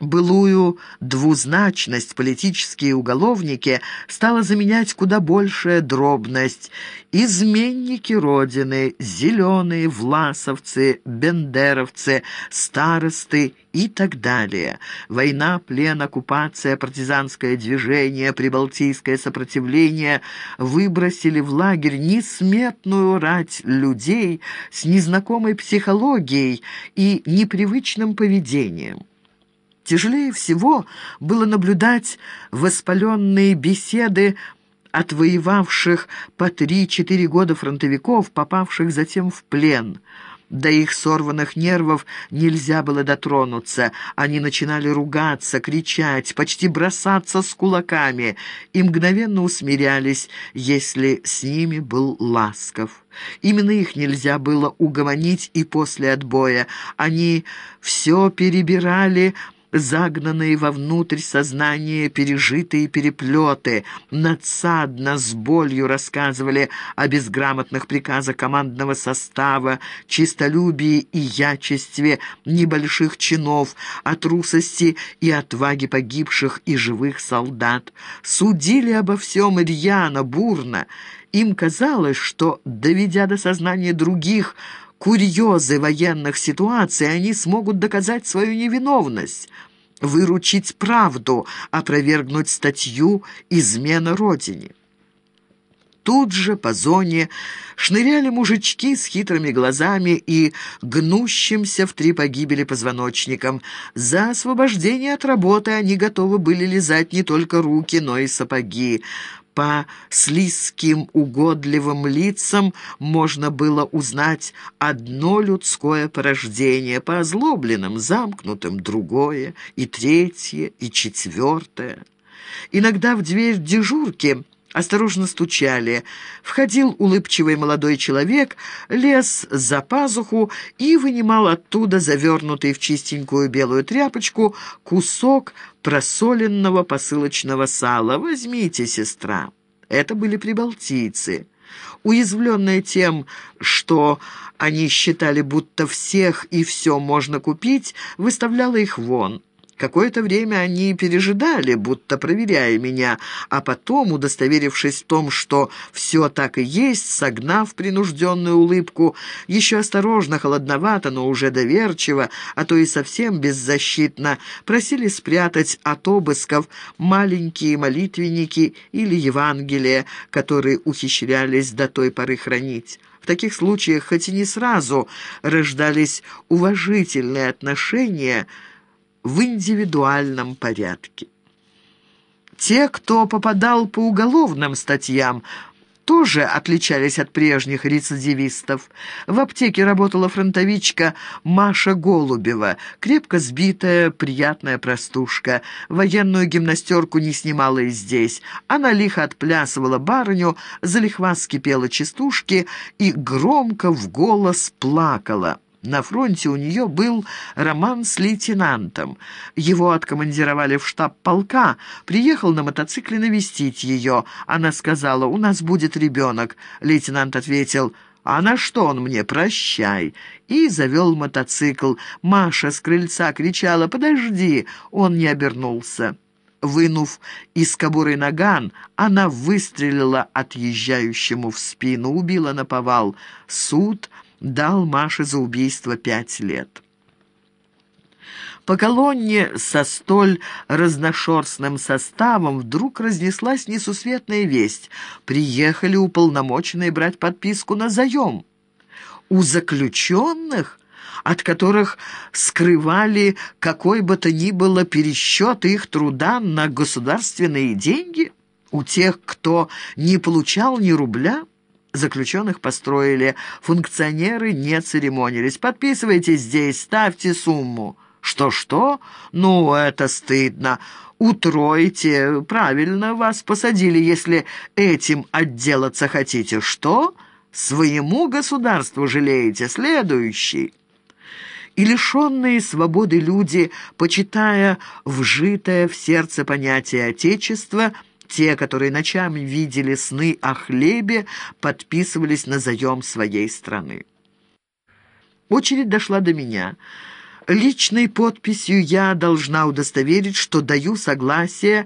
Былую двузначность политические уголовники стала заменять куда большая дробность. Изменники Родины, зеленые, власовцы, бендеровцы, старосты и так далее. Война, плен, оккупация, партизанское движение, прибалтийское сопротивление выбросили в лагерь несметную рать людей с незнакомой психологией и непривычным поведением. Тяжелее всего было наблюдать воспаленные беседы отвоевавших по три-четыре года фронтовиков, попавших затем в плен. До их сорванных нервов нельзя было дотронуться. Они начинали ругаться, кричать, почти бросаться с кулаками и мгновенно усмирялись, если с ними был ласков. Именно их нельзя было угомонить и после отбоя. Они все перебирали, загнанные вовнутрь сознания пережитые переплеты, надсадно с болью рассказывали о безграмотных приказах командного состава, чистолюбии и ячестве небольших чинов, о трусости и отваге погибших и живых солдат. Судили обо всем рьяно, бурно. Им казалось, что, доведя до сознания других, курьезы военных ситуаций, они смогут доказать свою невиновность, выручить правду, опровергнуть статью «Измена Родине». Тут же по зоне шныряли мужички с хитрыми глазами и гнущимся в три погибели позвоночником. За освобождение от работы они готовы были лизать не только руки, но и сапоги. По слизким угодливым лицам можно было узнать одно людское порождение, по озлобленным, замкнутым другое, и третье, и четвертое. Иногда в дверь дежурки осторожно стучали. Входил улыбчивый молодой человек, лез за пазуху и вынимал оттуда завернутый в чистенькую белую тряпочку кусок просоленного посылочного сала. «Возьмите, сестра». Это были прибалтийцы. Уязвленные тем, что они считали, будто всех и все можно купить, выставляла их вон. Какое-то время они пережидали, будто проверяя меня, а потом, удостоверившись в том, что все так и есть, согнав принужденную улыбку, еще осторожно, холодновато, но уже доверчиво, а то и совсем беззащитно, просили спрятать от обысков маленькие молитвенники или Евангелия, которые ухищрялись до той поры хранить. В таких случаях, хоть и не сразу, рождались уважительные отношения – в индивидуальном порядке. Те, кто попадал по уголовным статьям, тоже отличались от прежних рецидивистов. В аптеке работала фронтовичка Маша Голубева, крепко сбитая, приятная простушка. Военную гимнастерку не снимала и здесь. Она лихо отплясывала барыню, залихваски пела частушки и громко в голос плакала. На фронте у нее был роман с лейтенантом. Его откомандировали в штаб полка. Приехал на мотоцикле навестить ее. Она сказала, «У нас будет ребенок». Лейтенант ответил, «А на что он мне? Прощай!» И завел мотоцикл. Маша с крыльца кричала, «Подожди!» Он не обернулся. Вынув из кобуры наган, она выстрелила отъезжающему в спину, убила наповал. Суд дал Маше за убийство пять лет. По колонне со столь разношерстным составом вдруг разнеслась несусветная весть. Приехали уполномоченные брать подписку на заем. У заключенных, от которых скрывали какой бы то ни было пересчет их труда на государственные деньги, у тех, кто не получал ни рубля – Заключенных построили. Функционеры не церемонились. «Подписывайте здесь, ставьте сумму». «Что-что? Ну, это стыдно. Утройте. Правильно вас посадили, если этим отделаться хотите. Что? Своему государству жалеете? Следующий». И лишенные свободы люди, почитая вжитое в сердце понятие Отечества, те, которые ночами видели сны о хлебе, подписывались на заем своей страны. Очередь дошла до меня. Личной подписью я должна удостоверить, что даю согласие